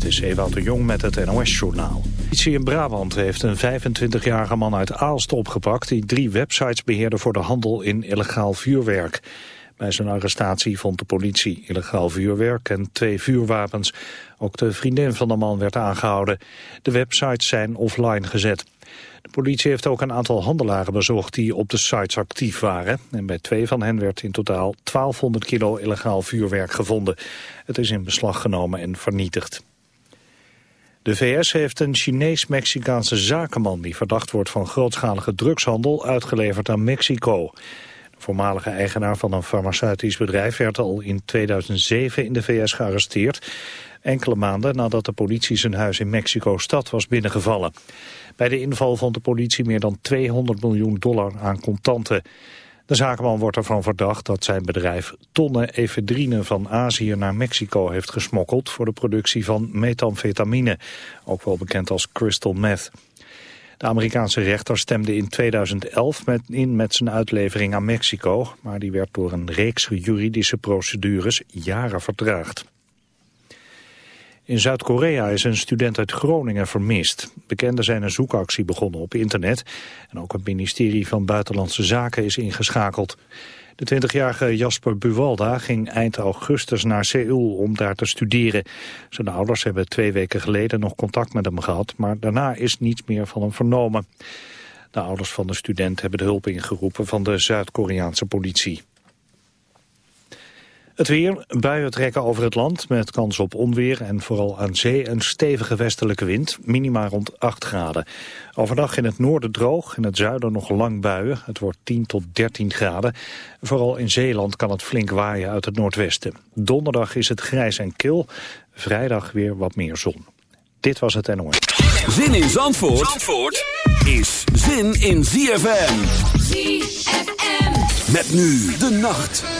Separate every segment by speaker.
Speaker 1: Dit is Ewout de Jong met het NOS-journaal. Politie in Brabant heeft een 25-jarige man uit Aalst opgepakt... die drie websites beheerde voor de handel in illegaal vuurwerk. Bij zijn arrestatie vond de politie illegaal vuurwerk en twee vuurwapens. Ook de vriendin van de man werd aangehouden. De websites zijn offline gezet. De politie heeft ook een aantal handelaren bezocht die op de sites actief waren. En bij twee van hen werd in totaal 1200 kilo illegaal vuurwerk gevonden. Het is in beslag genomen en vernietigd. De VS heeft een Chinees-Mexicaanse zakenman die verdacht wordt van grootschalige drugshandel uitgeleverd aan Mexico. De voormalige eigenaar van een farmaceutisch bedrijf werd al in 2007 in de VS gearresteerd. Enkele maanden nadat de politie zijn huis in Mexico-stad was binnengevallen. Bij de inval vond de politie meer dan 200 miljoen dollar aan contanten. De zakenman wordt ervan verdacht dat zijn bedrijf tonnen efedrine van Azië naar Mexico heeft gesmokkeld voor de productie van methamfetamine, ook wel bekend als crystal meth. De Amerikaanse rechter stemde in 2011 met, in met zijn uitlevering aan Mexico, maar die werd door een reeks juridische procedures jaren vertraagd. In Zuid-Korea is een student uit Groningen vermist. Bekenden zijn een zoekactie begonnen op internet. En ook het ministerie van Buitenlandse Zaken is ingeschakeld. De 20-jarige Jasper Buwalda ging eind augustus naar Seoul om daar te studeren. Zijn ouders hebben twee weken geleden nog contact met hem gehad... maar daarna is niets meer van hem vernomen. De ouders van de student hebben de hulp ingeroepen van de Zuid-Koreaanse politie. Het weer, buien trekken over het land met kans op onweer en vooral aan zee een stevige westelijke wind, minima rond 8 graden. Overdag in het noorden droog, in het zuiden nog lang buien, het wordt 10 tot 13 graden. Vooral in Zeeland kan het flink waaien uit het noordwesten. Donderdag is het grijs en kil, vrijdag weer wat meer zon. Dit was het NOS.
Speaker 2: Zin in Zandvoort, Zandvoort is zin in ZFM. ZFM. Met nu de nacht.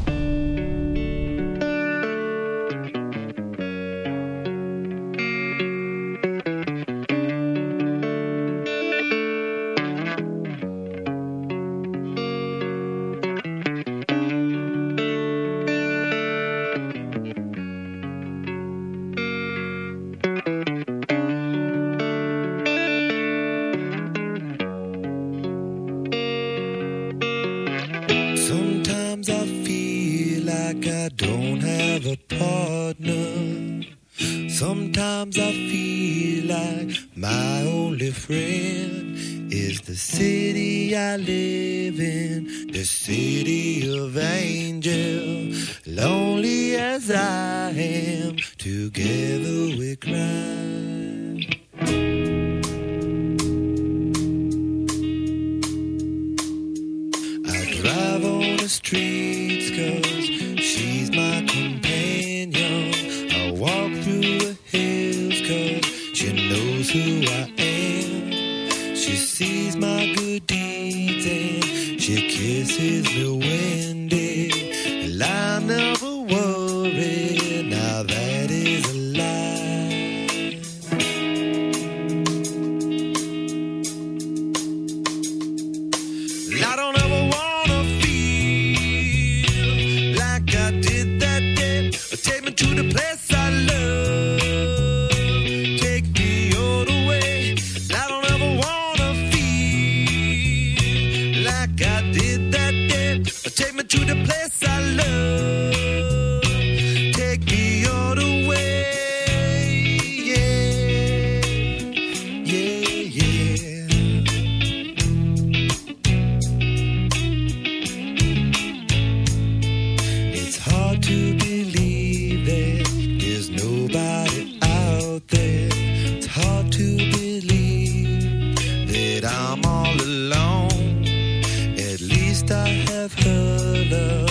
Speaker 3: that I'm all alone. At least I have her love.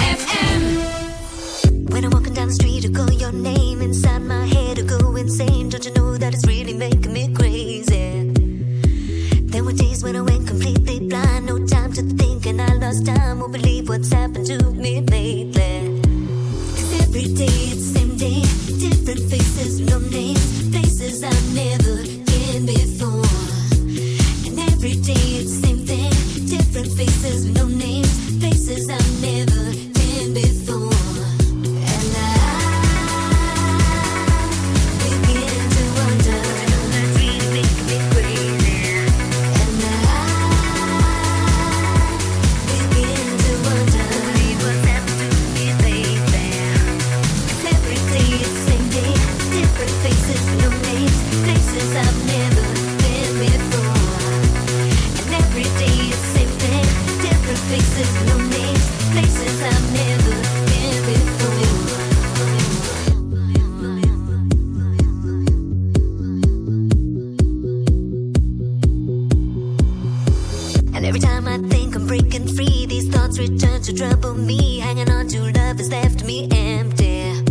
Speaker 4: And every time I think I'm breaking free, these thoughts return to
Speaker 5: trouble me. Hanging on to love has left me empty.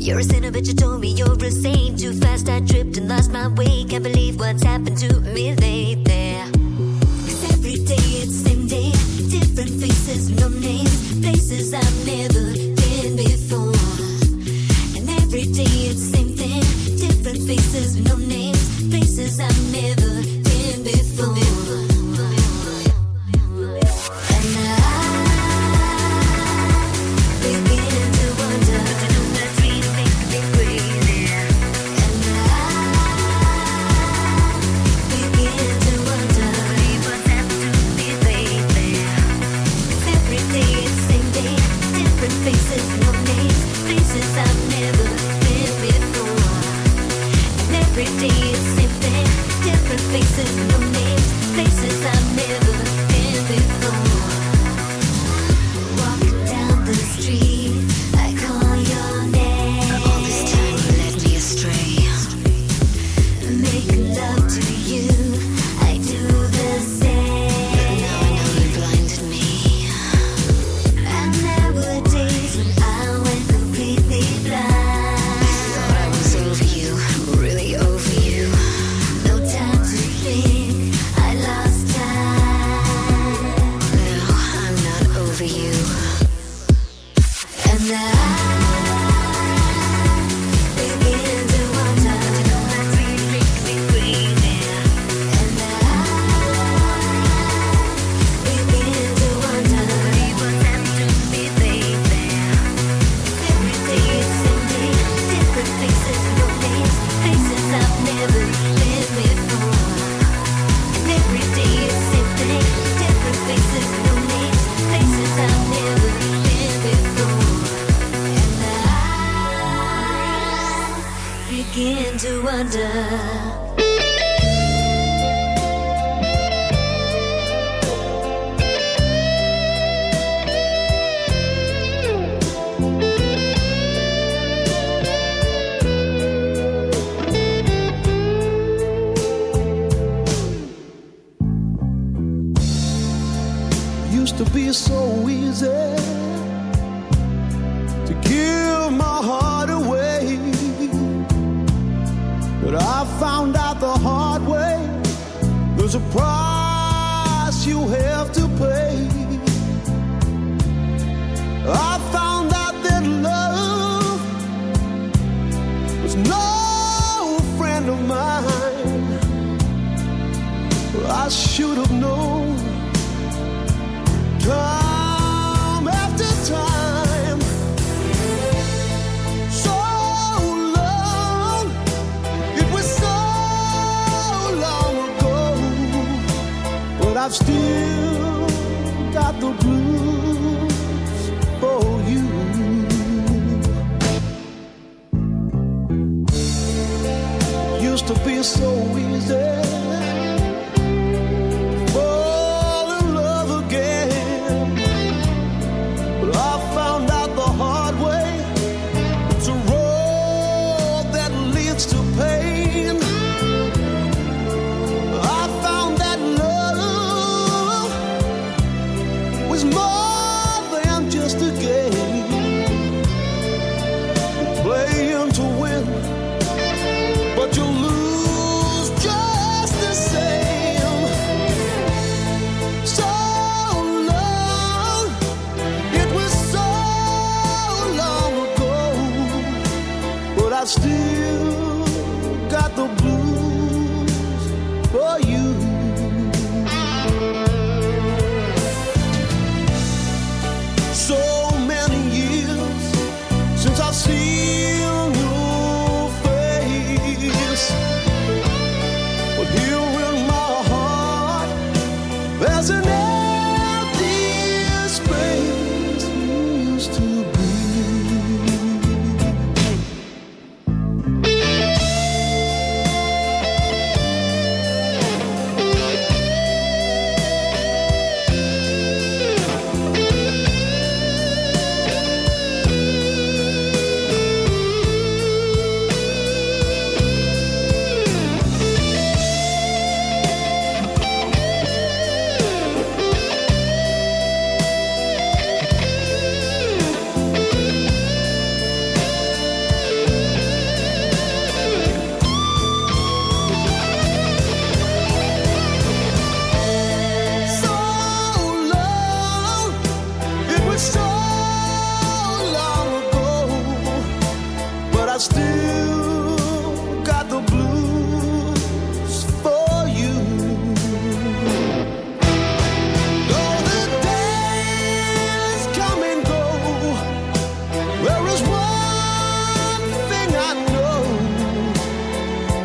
Speaker 5: You're a sinner, but you told me you're a saint. Too fast, I tripped and lost my way. Can't believe what's happened to me lately.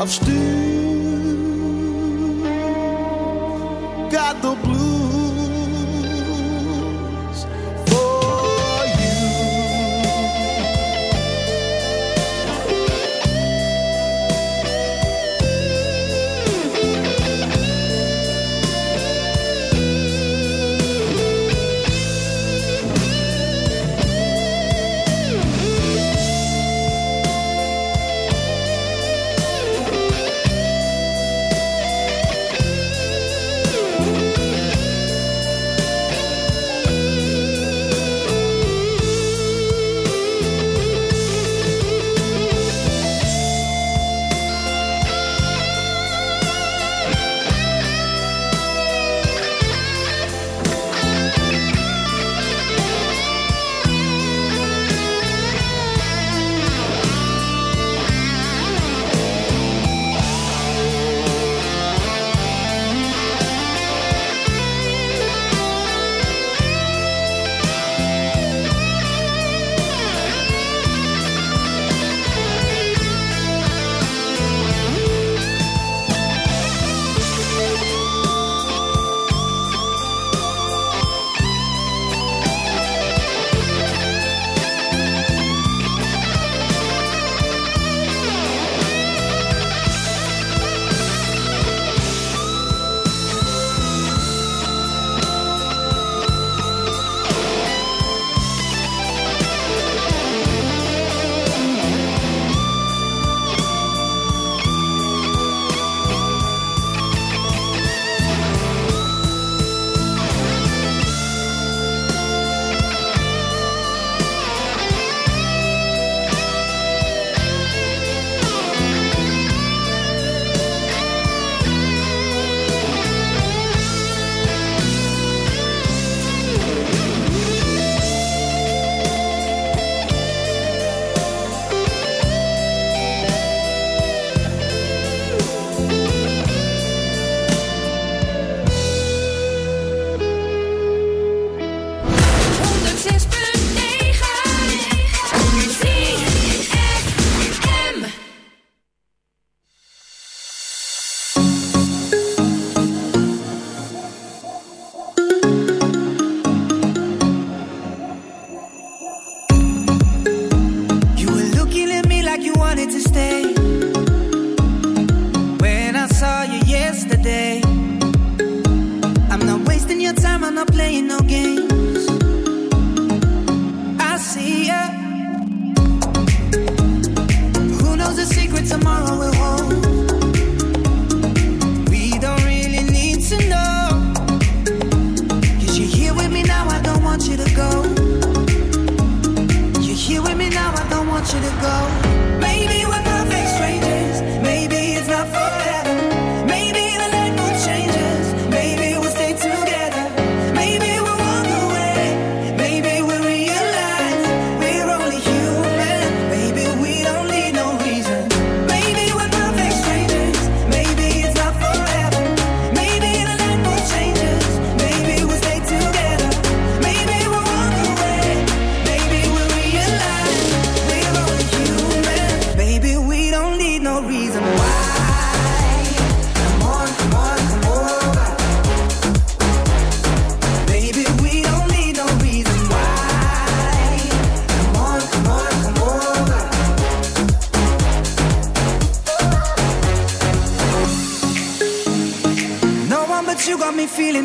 Speaker 6: of steel. Got the blues.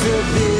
Speaker 7: to be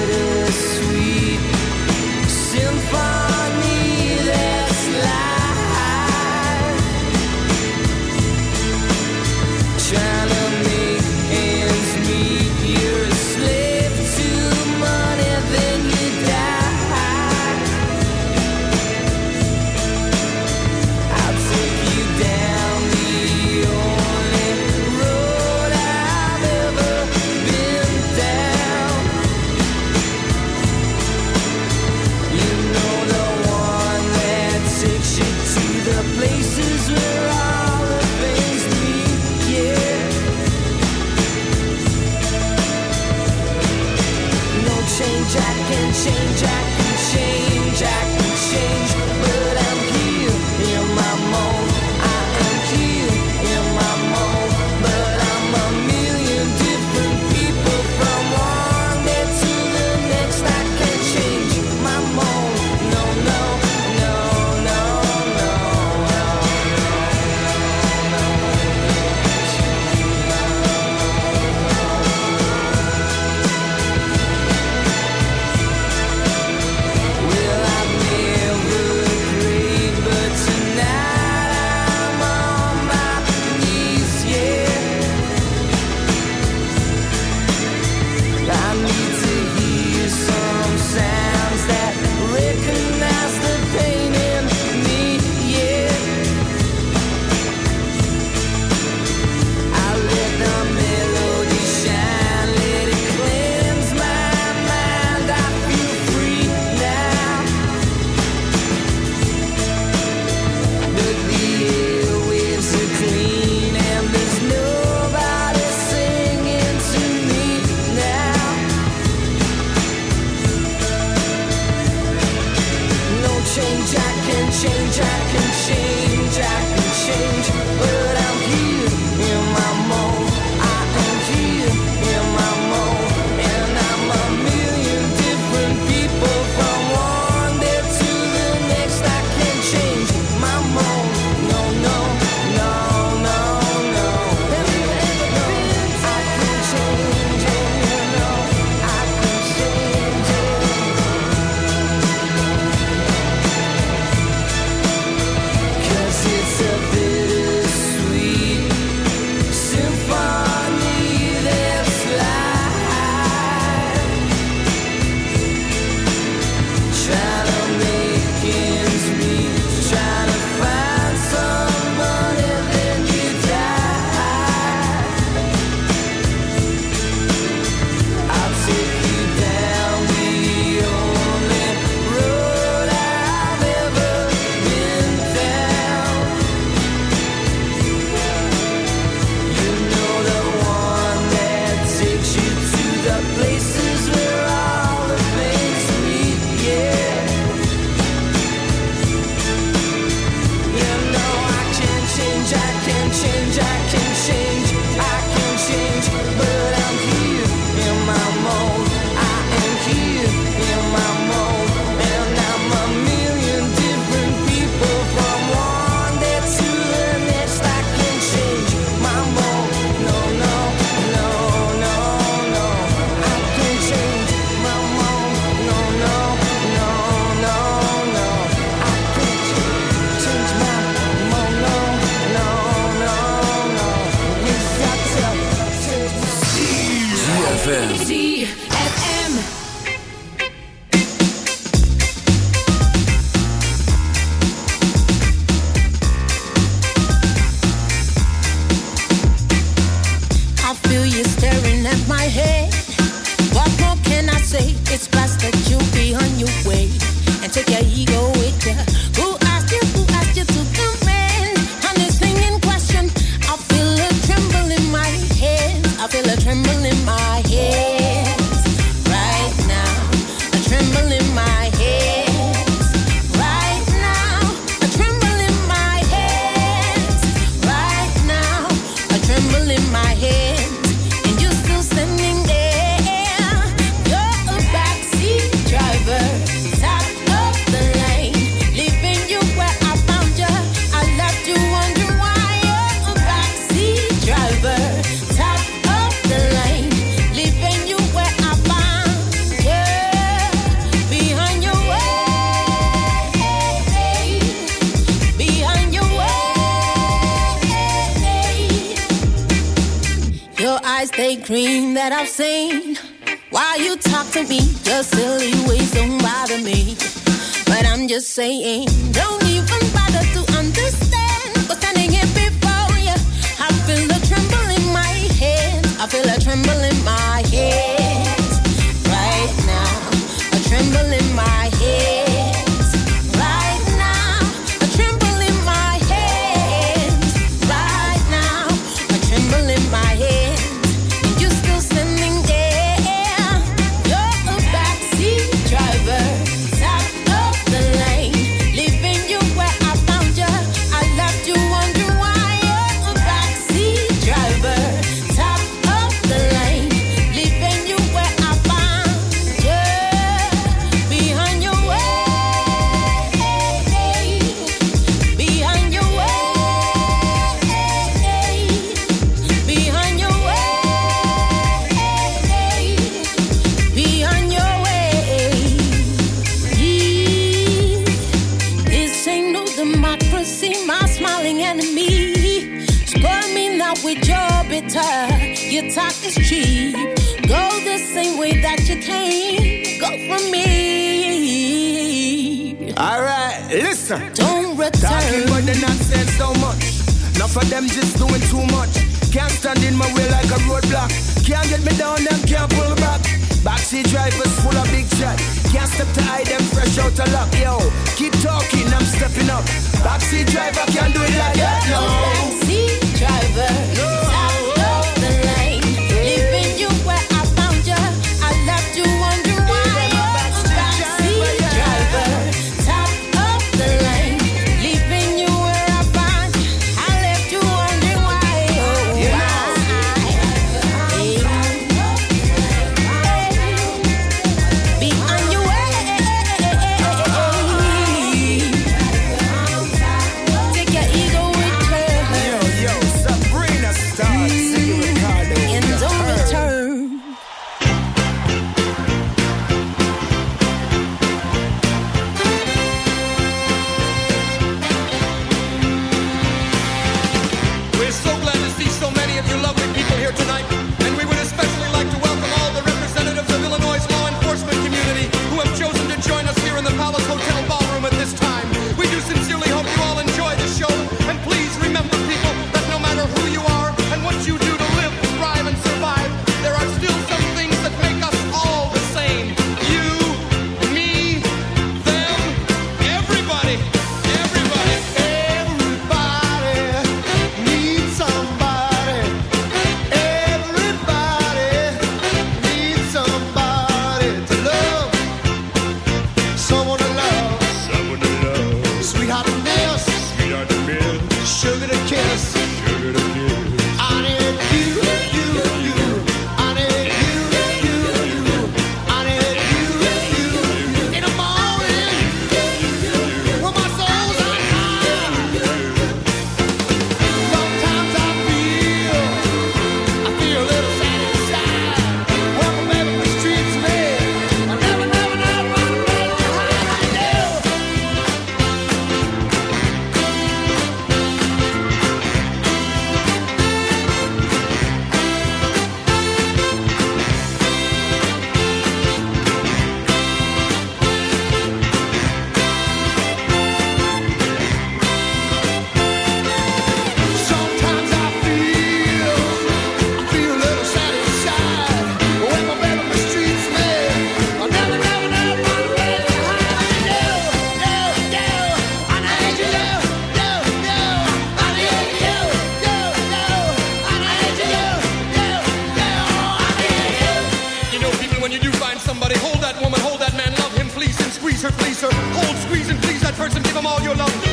Speaker 7: all your love.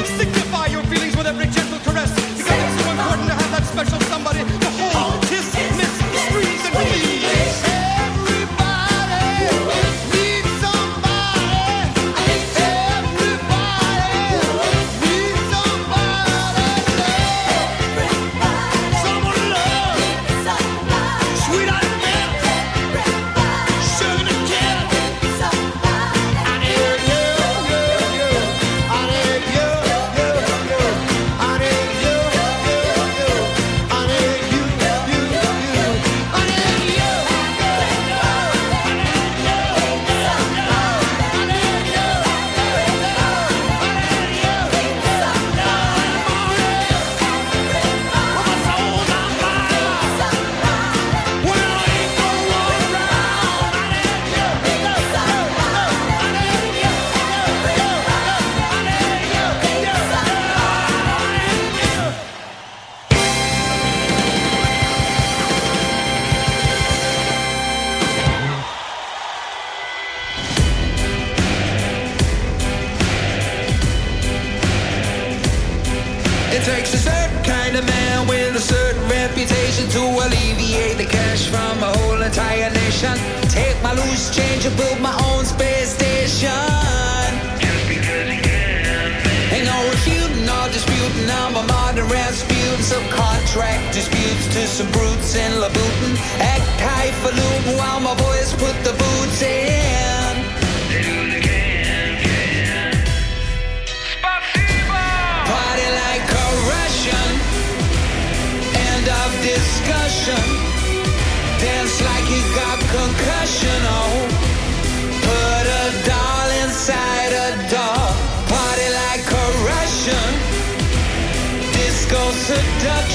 Speaker 8: Seduction.